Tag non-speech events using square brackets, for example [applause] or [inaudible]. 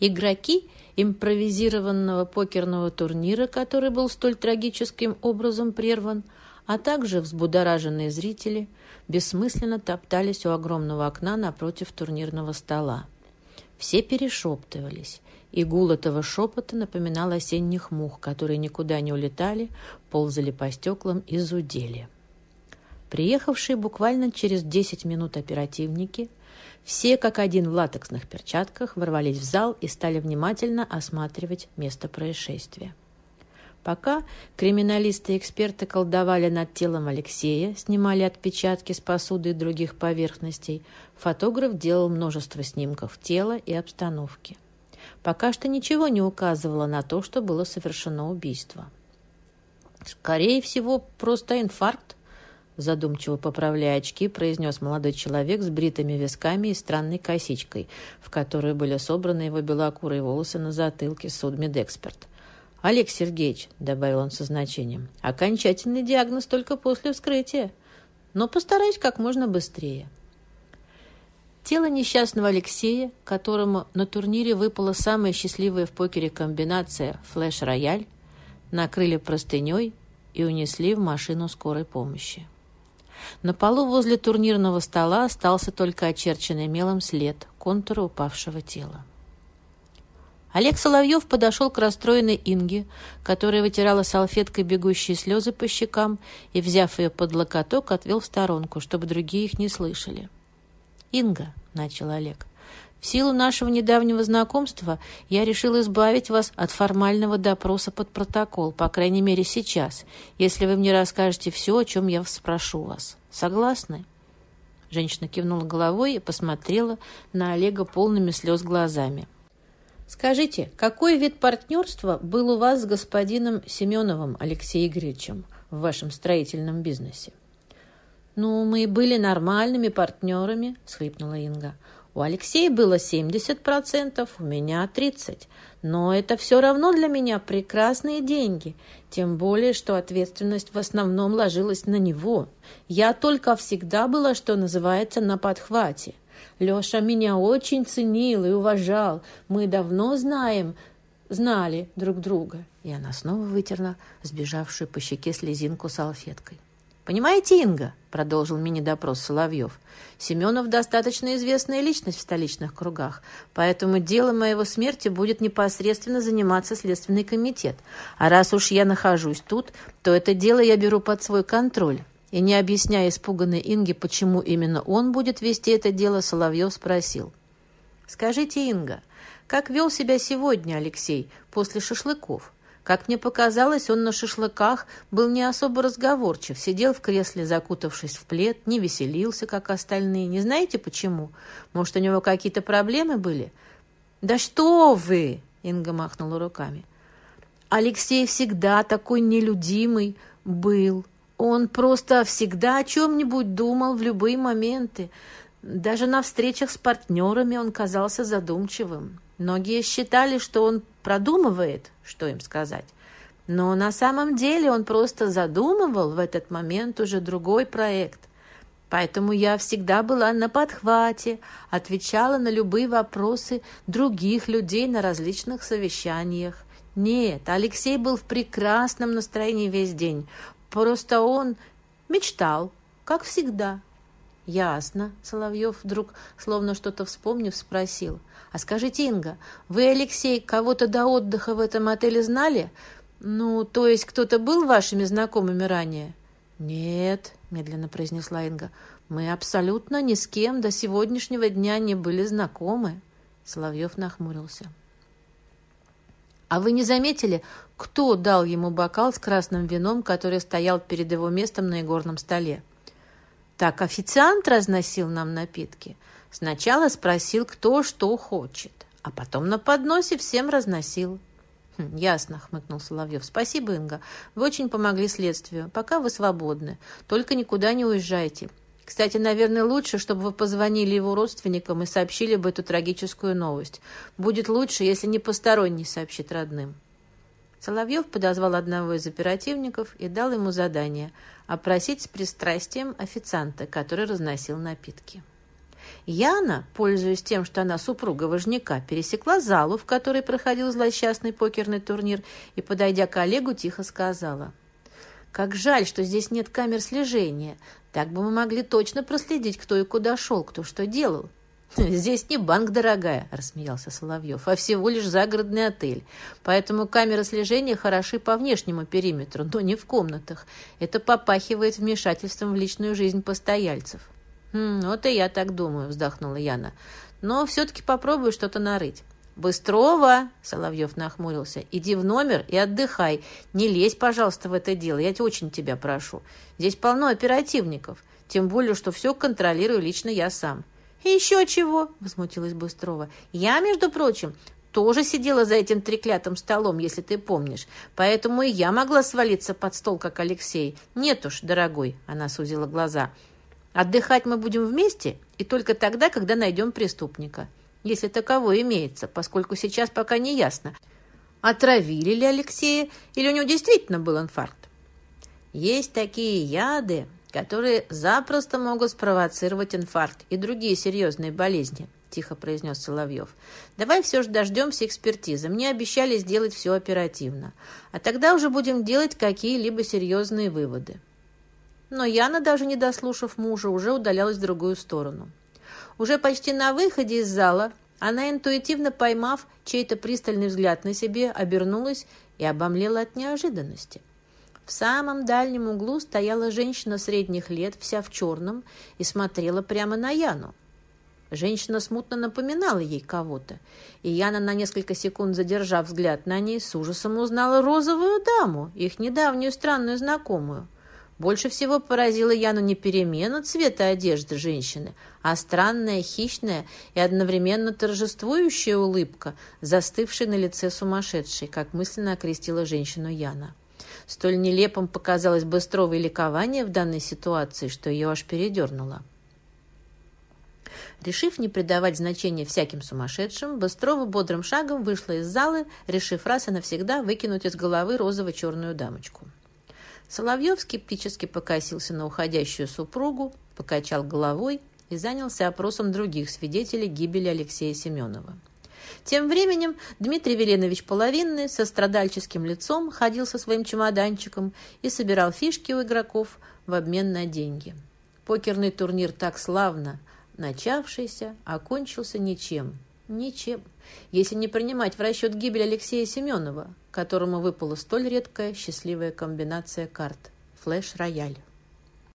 Игроки импровизированного покерного турнира, который был столь трагическим образом прерван, а также взбудораженные зрители бессмысленно топтались у огромного окна напротив турнирного стола. Все перешептывались, и гул этого шепота напоминал осенних мух, которые никуда не улетали, ползали по стеклам и зудели. Приехавшие буквально через 10 минут оперативники, все как один в латексных перчатках, ворвались в зал и стали внимательно осматривать место происшествия. Пока криминалисты и эксперты колдовали над телом Алексея, снимали отпечатки с посуды и других поверхностей, фотограф делал множество снимков тела и обстановки. Пока что ничего не указывало на то, что было совершено убийство. «Скорее всего, просто инфаркт», задумчиво поправляя очки, произнес молодой человек с бритыми висками и странной косичкой, в которой были собраны его белокурые волосы на затылке судмедэксперт. «Олег Сергеевич», — добавил он со значением, — «окончательный диагноз только после вскрытия, но постараюсь как можно быстрее». Тело несчастного Алексея, которому на турнире выпала самая счастливая в покере комбинация «флеш-рояль», накрыли простыней и унесли в машину скорой помощи. На полу возле турнирного стола остался только очерченный мелом след контура упавшего тела. Олег Соловьев подошел к расстроенной Инге, которая вытирала салфеткой бегущие слезы по щекам и, взяв ее под локоток, отвел в сторонку, чтобы другие их не слышали. «Инга», — начал Олег, — «в силу нашего недавнего знакомства я решил избавить вас от формального допроса под протокол, по крайней мере сейчас, если вы мне расскажете все, о чем я спрошу вас. Согласны?» Женщина кивнула головой и посмотрела на Олега полными слез глазами. Скажите, какой вид партнерства был у вас с господином Семеновым Алексеем Игоревичем в вашем строительном бизнесе? «Ну, мы были нормальными партнерами», — схлипнула Инга. «У Алексея было 70%, у меня 30%. Но это все равно для меня прекрасные деньги, тем более, что ответственность в основном ложилась на него. Я только всегда была, что называется, на подхвате. Леша меня очень ценил и уважал. Мы давно знаем, знали друг друга. И она снова вытерла сбежавшую по щеке слезинку салфеткой. «Понимаете, Инга?» — продолжил мини-допрос Соловьев. «Семенов достаточно известная личность в столичных кругах, поэтому делом моего смерти будет непосредственно заниматься Следственный комитет. А раз уж я нахожусь тут, то это дело я беру под свой контроль. И не объясняя испуганной Инге, почему именно он будет вести это дело, Соловьев спросил. «Скажите, Инга, как вел себя сегодня Алексей после шашлыков? Как мне показалось, он на шашлыках был не особо разговорчив, сидел в кресле, закутавшись в плед, не веселился, как остальные. Не знаете почему? Может, у него какие-то проблемы были?» «Да что вы!» — Инга махнула руками. «Алексей всегда такой нелюдимый был». Он просто всегда о чем-нибудь думал в любые моменты. Даже на встречах с партнерами он казался задумчивым. Многие считали, что он продумывает, что им сказать. Но на самом деле он просто задумывал в этот момент уже другой проект. Поэтому я всегда была на подхвате, отвечала на любые вопросы других людей на различных совещаниях. Нет, Алексей был в прекрасном настроении весь день. Просто он мечтал, как всегда. Ясно, Соловьев вдруг, словно что-то вспомнив, спросил. А скажите, Инга, вы, Алексей, кого-то до отдыха в этом отеле знали? Ну, то есть кто-то был вашими знакомыми ранее? Нет, медленно произнесла Инга. Мы абсолютно ни с кем до сегодняшнего дня не были знакомы. Соловьев нахмурился. А вы не заметили, кто дал ему бокал с красным вином, который стоял перед его местом на игорном столе? Так официант разносил нам напитки. Сначала спросил, кто что хочет, а потом на подносе всем разносил. «Хм, «Ясно», — хмыкнул Соловьев. «Спасибо, Инга. Вы очень помогли следствию. Пока вы свободны. Только никуда не уезжайте. Кстати, наверное, лучше, чтобы вы позвонили его родственникам и сообщили бы эту трагическую новость. Будет лучше, если не посторонний сообщит родным. Соловьев подозвал одного из оперативников и дал ему задание опросить с пристрастием официанта, который разносил напитки. Яна, пользуясь тем, что она супруга вожняка, пересекла залу, в которой проходил злосчастный покерный турнир, и, подойдя к Олегу, тихо сказала. «Как жаль, что здесь нет камер слежения. Так бы мы могли точно проследить, кто и куда шел, кто что делал». [laughs] «Здесь не банк, дорогая», — рассмеялся Соловьев, «а всего лишь загородный отель. Поэтому камеры слежения хороши по внешнему периметру, но не в комнатах. Это попахивает вмешательством в личную жизнь постояльцев». «Хм, «Вот и я так думаю», — вздохнула Яна. «Но все-таки попробую что-то нарыть». «Быстрова!» — Соловьев нахмурился. «Иди в номер и отдыхай. Не лезь, пожалуйста, в это дело. Я очень тебя прошу. Здесь полно оперативников. Тем более, что все контролирую лично я сам». «И еще чего?» — возмутилась Быстрова. «Я, между прочим, тоже сидела за этим треклятым столом, если ты помнишь. Поэтому и я могла свалиться под стол, как Алексей. Нет уж, дорогой, — она сузила глаза, — Отдыхать мы будем вместе и только тогда, когда найдем преступника, если таково имеется, поскольку сейчас пока не ясно, отравили ли Алексея или у него действительно был инфаркт. Есть такие яды, которые запросто могут спровоцировать инфаркт и другие серьезные болезни, тихо произнес Соловьев. Давай все же дождемся экспертизы. Мне обещали сделать все оперативно. А тогда уже будем делать какие-либо серьезные выводы. Но Яна, даже не дослушав мужа, уже удалялась в другую сторону. Уже почти на выходе из зала она, интуитивно поймав чей-то пристальный взгляд на себе, обернулась и обомлела от неожиданности. В самом дальнем углу стояла женщина средних лет, вся в черном, и смотрела прямо на Яну. Женщина смутно напоминала ей кого-то, и Яна, на несколько секунд задержав взгляд на ней, с ужасом узнала розовую даму, их недавнюю странную знакомую. Больше всего поразила Яну не перемена цвета одежды женщины, а странная, хищная и одновременно торжествующая улыбка, застывшая на лице сумасшедшей, как мысленно окрестила женщину Яна. Столь нелепым показалось быстрого ликование в данной ситуации, что ее аж передернуло. Решив не придавать значения всяким сумасшедшим, Быстрова бодрым шагом вышла из залы, решив раз и навсегда выкинуть из головы розово-черную дамочку. Соловьев скептически покосился на уходящую супругу, покачал головой и занялся опросом других свидетелей гибели Алексея Семенова. Тем временем Дмитрий Веленович Половинный со страдальческим лицом ходил со своим чемоданчиком и собирал фишки у игроков в обмен на деньги. Покерный турнир так славно начавшийся окончился ничем. Ничем, если не принимать в расчет гибель Алексея Семенова, которому выпала столь редкая счастливая комбинация карт – флеш-рояль.